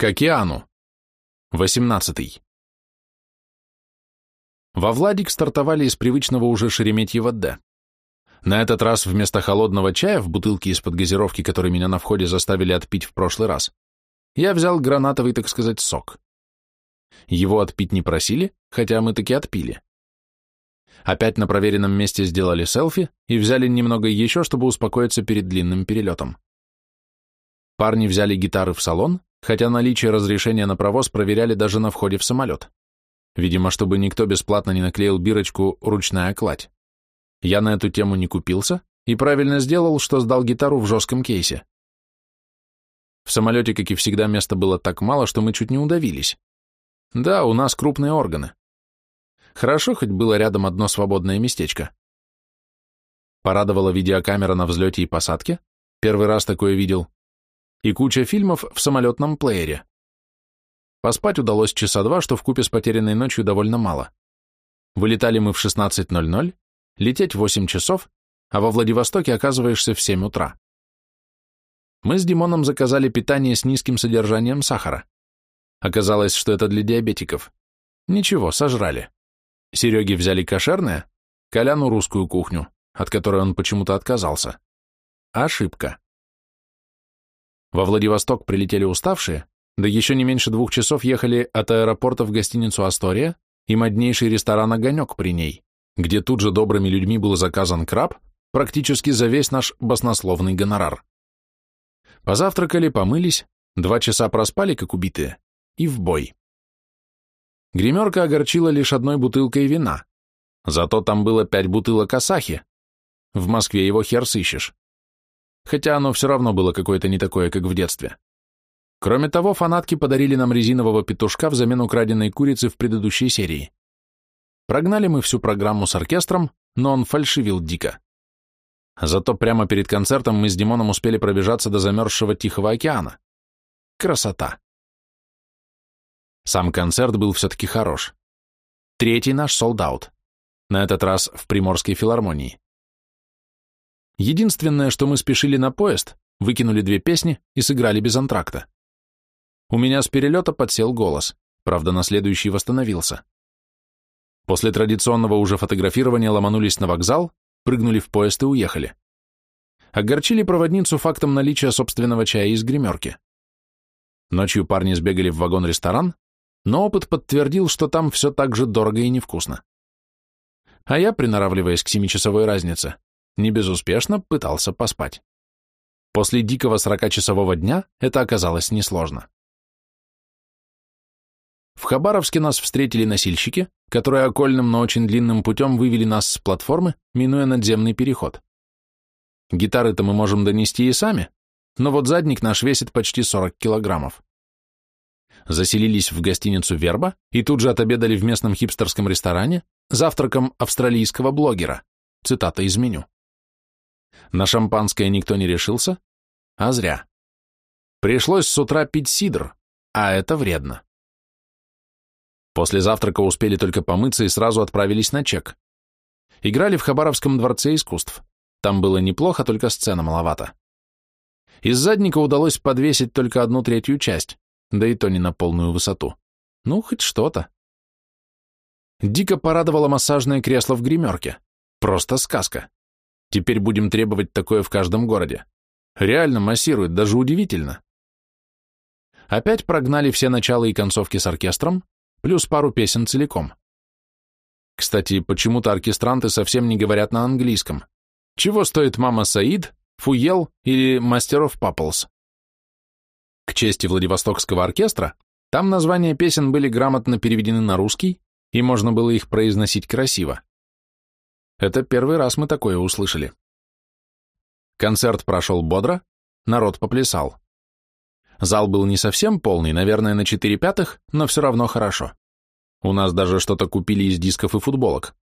К океану. 18. Во Владик стартовали из привычного уже Шереметьево-Д. На этот раз вместо холодного чая в бутылке из-под газировки, который меня на входе заставили отпить в прошлый раз, я взял гранатовый, так сказать, сок. Его отпить не просили, хотя мы таки отпили. Опять на проверенном месте сделали селфи и взяли немного еще, чтобы успокоиться перед длинным перелетом. Парни взяли гитары в салон, хотя наличие разрешения на провоз проверяли даже на входе в самолет. Видимо, чтобы никто бесплатно не наклеил бирочку «ручная кладь». Я на эту тему не купился и правильно сделал, что сдал гитару в жестком кейсе. В самолете, как и всегда, места было так мало, что мы чуть не удавились. Да, у нас крупные органы. Хорошо, хоть было рядом одно свободное местечко. Порадовала видеокамера на взлете и посадке, первый раз такое видел, и куча фильмов в самолетном плеере. Поспать удалось часа два, что вкупе с потерянной ночью довольно мало. Вылетали мы в 16.00, лететь 8 часов, а во Владивостоке оказываешься в 7 утра. Мы с Димоном заказали питание с низким содержанием сахара. Оказалось, что это для диабетиков. Ничего, сожрали. Сереге взяли кошерное, Коляну русскую кухню, от которой он почему-то отказался. Ошибка. Во Владивосток прилетели уставшие, да еще не меньше двух часов ехали от аэропорта в гостиницу «Астория» и моднейший ресторан «Огонек» при ней, где тут же добрыми людьми был заказан краб практически за весь наш баснословный гонорар. Позавтракали, помылись, два часа проспали, как убитые, и в бой. Гримерка огорчила лишь одной бутылкой вина, зато там было пять бутылок Асахи. В Москве его хер сыщешь хотя оно все равно было какое-то не такое, как в детстве. Кроме того, фанатки подарили нам резинового петушка взамен украденной курицы в предыдущей серии. Прогнали мы всю программу с оркестром, но он фальшивил дико. Зато прямо перед концертом мы с Димоном успели пробежаться до замерзшего Тихого океана. Красота. Сам концерт был все-таки хорош. Третий наш солдат. На этот раз в Приморской филармонии. Единственное, что мы спешили на поезд, выкинули две песни и сыграли без антракта. У меня с перелета подсел голос, правда, на следующий восстановился. После традиционного уже фотографирования ломанулись на вокзал, прыгнули в поезд и уехали. Огорчили проводницу фактом наличия собственного чая из гримерки. Ночью парни сбегали в вагон-ресторан, но опыт подтвердил, что там все так же дорого и невкусно. А я, приноравливаясь к семичасовой разнице, не безуспешно пытался поспать. После дикого 40-часового дня это оказалось несложно. В Хабаровске нас встретили носильщики, которые окольным, но очень длинным путем вывели нас с платформы, минуя надземный переход. Гитары-то мы можем донести и сами, но вот задник наш весит почти 40 килограммов. Заселились в гостиницу «Верба» и тут же отобедали в местном хипстерском ресторане завтраком австралийского блогера, цитата из меню. На шампанское никто не решился, а зря. Пришлось с утра пить сидр, а это вредно. После завтрака успели только помыться и сразу отправились на чек. Играли в Хабаровском дворце искусств. Там было неплохо, только сцена маловато. Из задника удалось подвесить только одну третью часть, да и то не на полную высоту. Ну, хоть что-то. Дико порадовало массажное кресло в гримерке. Просто сказка. Теперь будем требовать такое в каждом городе. Реально массирует, даже удивительно. Опять прогнали все начала и концовки с оркестром, плюс пару песен целиком. Кстати, почему-то оркестранты совсем не говорят на английском. Чего стоит «Мама Саид», «Фуел» или «Мастер оф Папплс»? К чести Владивостокского оркестра, там названия песен были грамотно переведены на русский, и можно было их произносить красиво. Это первый раз мы такое услышали. Концерт прошел бодро, народ поплясал. Зал был не совсем полный, наверное, на 4 пятых, но все равно хорошо. У нас даже что-то купили из дисков и футболок.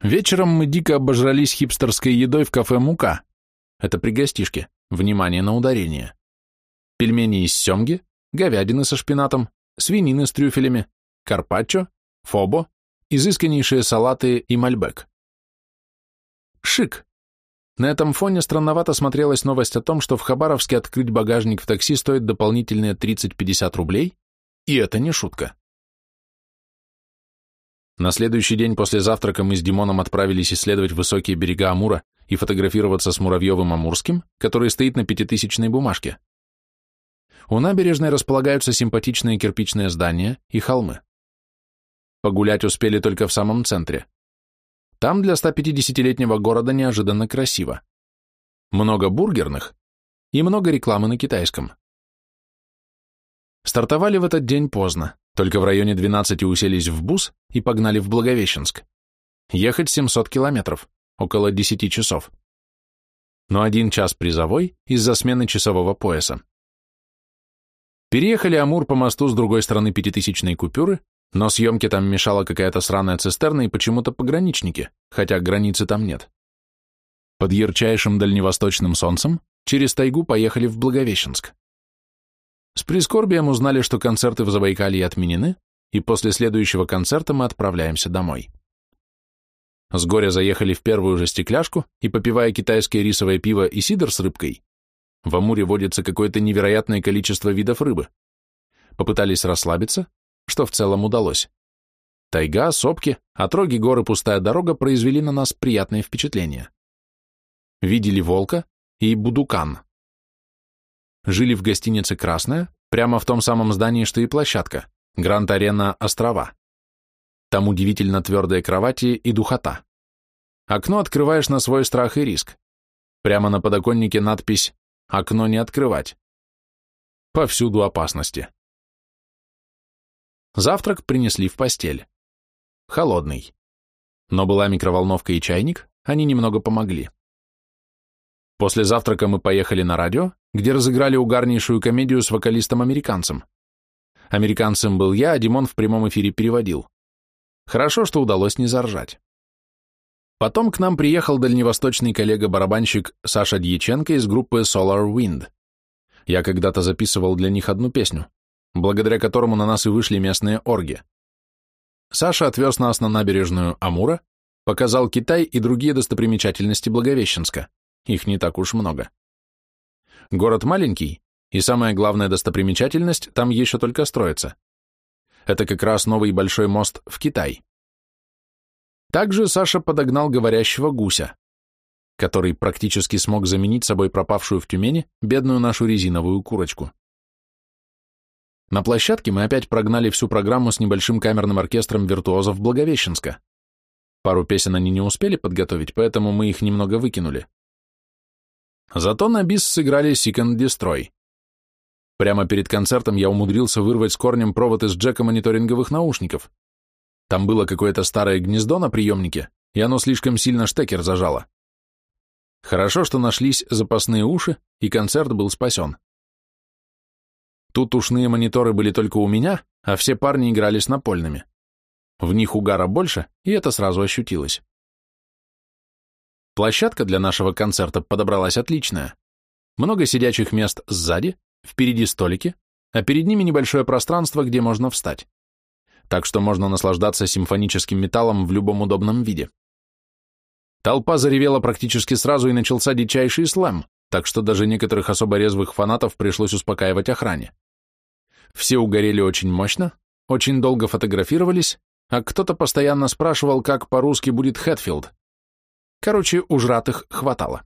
Вечером мы дико обожрались хипстерской едой в кафе «Мука». Это при гостишке. Внимание на ударение. Пельмени из семги, говядины со шпинатом, свинины с трюфелями, карпаччо, фобо, изысканнейшие салаты и мальбек. Шик. На этом фоне странновато смотрелась новость о том, что в Хабаровске открыть багажник в такси стоит дополнительные 30-50 рублей, и это не шутка. На следующий день после завтрака мы с Димоном отправились исследовать высокие берега Амура и фотографироваться с Муравьевым Амурским, который стоит на пятитысячной бумажке. У набережной располагаются симпатичные кирпичные здания и холмы. Погулять успели только в самом центре. Там для 150-летнего города неожиданно красиво. Много бургерных и много рекламы на китайском. Стартовали в этот день поздно, только в районе 12 уселись в бус и погнали в Благовещенск. Ехать 700 километров, около 10 часов. Но один час призовой из-за смены часового пояса. Переехали Амур по мосту с другой стороны пятитысячной купюры но съемке там мешала какая-то сраная цистерна и почему-то пограничники, хотя границы там нет. Под ярчайшим дальневосточным солнцем через тайгу поехали в Благовещенск. С прискорбием узнали, что концерты в Забайкалье отменены, и после следующего концерта мы отправляемся домой. С горя заехали в первую же стекляшку и, попивая китайское рисовое пиво и сидр с рыбкой, в Амуре водится какое-то невероятное количество видов рыбы. Попытались расслабиться, что в целом удалось. Тайга, сопки, отроги горы пустая дорога произвели на нас приятное впечатление. Видели волка и будукан. Жили в гостинице «Красная», прямо в том самом здании, что и площадка, Гранд-арена Острова. Там удивительно твердые кровати и духота. Окно открываешь на свой страх и риск. Прямо на подоконнике надпись «Окно не открывать». Повсюду опасности. Завтрак принесли в постель. Холодный. Но была микроволновка и чайник, они немного помогли. После завтрака мы поехали на радио, где разыграли угарнейшую комедию с вокалистом-американцем. Американцем был я, а Димон в прямом эфире переводил. Хорошо, что удалось не заржать. Потом к нам приехал дальневосточный коллега-барабанщик Саша Дьяченко из группы Solar Wind. Я когда-то записывал для них одну песню благодаря которому на нас и вышли местные орги. Саша отвез нас на набережную Амура, показал Китай и другие достопримечательности Благовещенска. Их не так уж много. Город маленький, и самая главная достопримечательность там еще только строится. Это как раз новый большой мост в Китай. Также Саша подогнал говорящего гуся, который практически смог заменить собой пропавшую в Тюмени бедную нашу резиновую курочку. На площадке мы опять прогнали всю программу с небольшим камерным оркестром виртуозов Благовещенска. Пару песен они не успели подготовить, поэтому мы их немного выкинули. Зато на бис сыграли Seek and Destroy. Прямо перед концертом я умудрился вырвать с корнем провод из джека мониторинговых наушников. Там было какое-то старое гнездо на приемнике, и оно слишком сильно штекер зажало. Хорошо, что нашлись запасные уши, и концерт был спасен. Тут ушные мониторы были только у меня, а все парни играли с напольными. В них угара больше, и это сразу ощутилось. Площадка для нашего концерта подобралась отличная. Много сидячих мест сзади, впереди столики, а перед ними небольшое пространство, где можно встать. Так что можно наслаждаться симфоническим металлом в любом удобном виде. Толпа заревела практически сразу и начался дичайший слэм, так что даже некоторых особо резвых фанатов пришлось успокаивать охране. Все угорели очень мощно, очень долго фотографировались, а кто-то постоянно спрашивал, как по-русски будет Хэтфилд. Короче, ужратых хватало.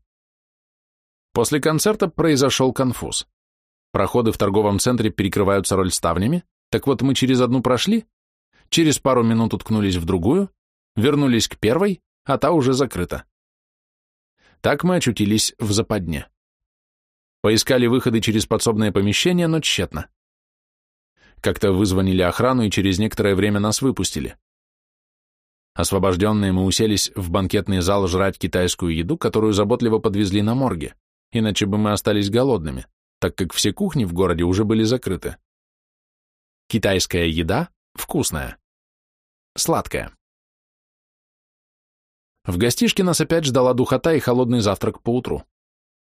После концерта произошел конфуз. Проходы в торговом центре перекрываются рольставнями, так вот мы через одну прошли, через пару минут уткнулись в другую, вернулись к первой, а та уже закрыта. Так мы очутились в западне. Поискали выходы через подсобное помещение, но тщетно. Как-то вызвонили охрану и через некоторое время нас выпустили. Освобожденные мы уселись в банкетный зал жрать китайскую еду, которую заботливо подвезли на морге, иначе бы мы остались голодными, так как все кухни в городе уже были закрыты. Китайская еда вкусная, сладкая. В гостишке нас опять ждала духота и холодный завтрак по утру.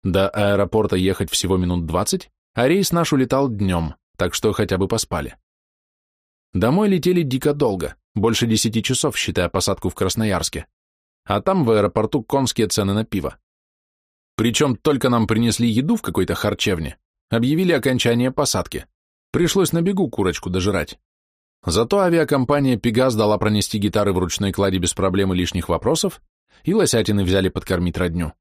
До аэропорта ехать всего минут двадцать, а рейс наш улетал днем, так что хотя бы поспали. Домой летели дико долго, больше десяти часов, считая посадку в Красноярске, а там в аэропорту конские цены на пиво. Причем только нам принесли еду в какой-то харчевне, объявили окончание посадки. Пришлось на бегу курочку дожирать. Зато авиакомпания «Пегас» дала пронести гитары в ручной кладе без проблем и лишних вопросов, и лосятины взяли подкормить родню.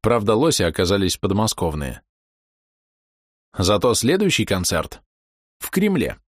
Правда, лоси оказались подмосковные. Зато следующий концерт в Кремле.